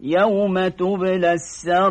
يوم تبلى السرائر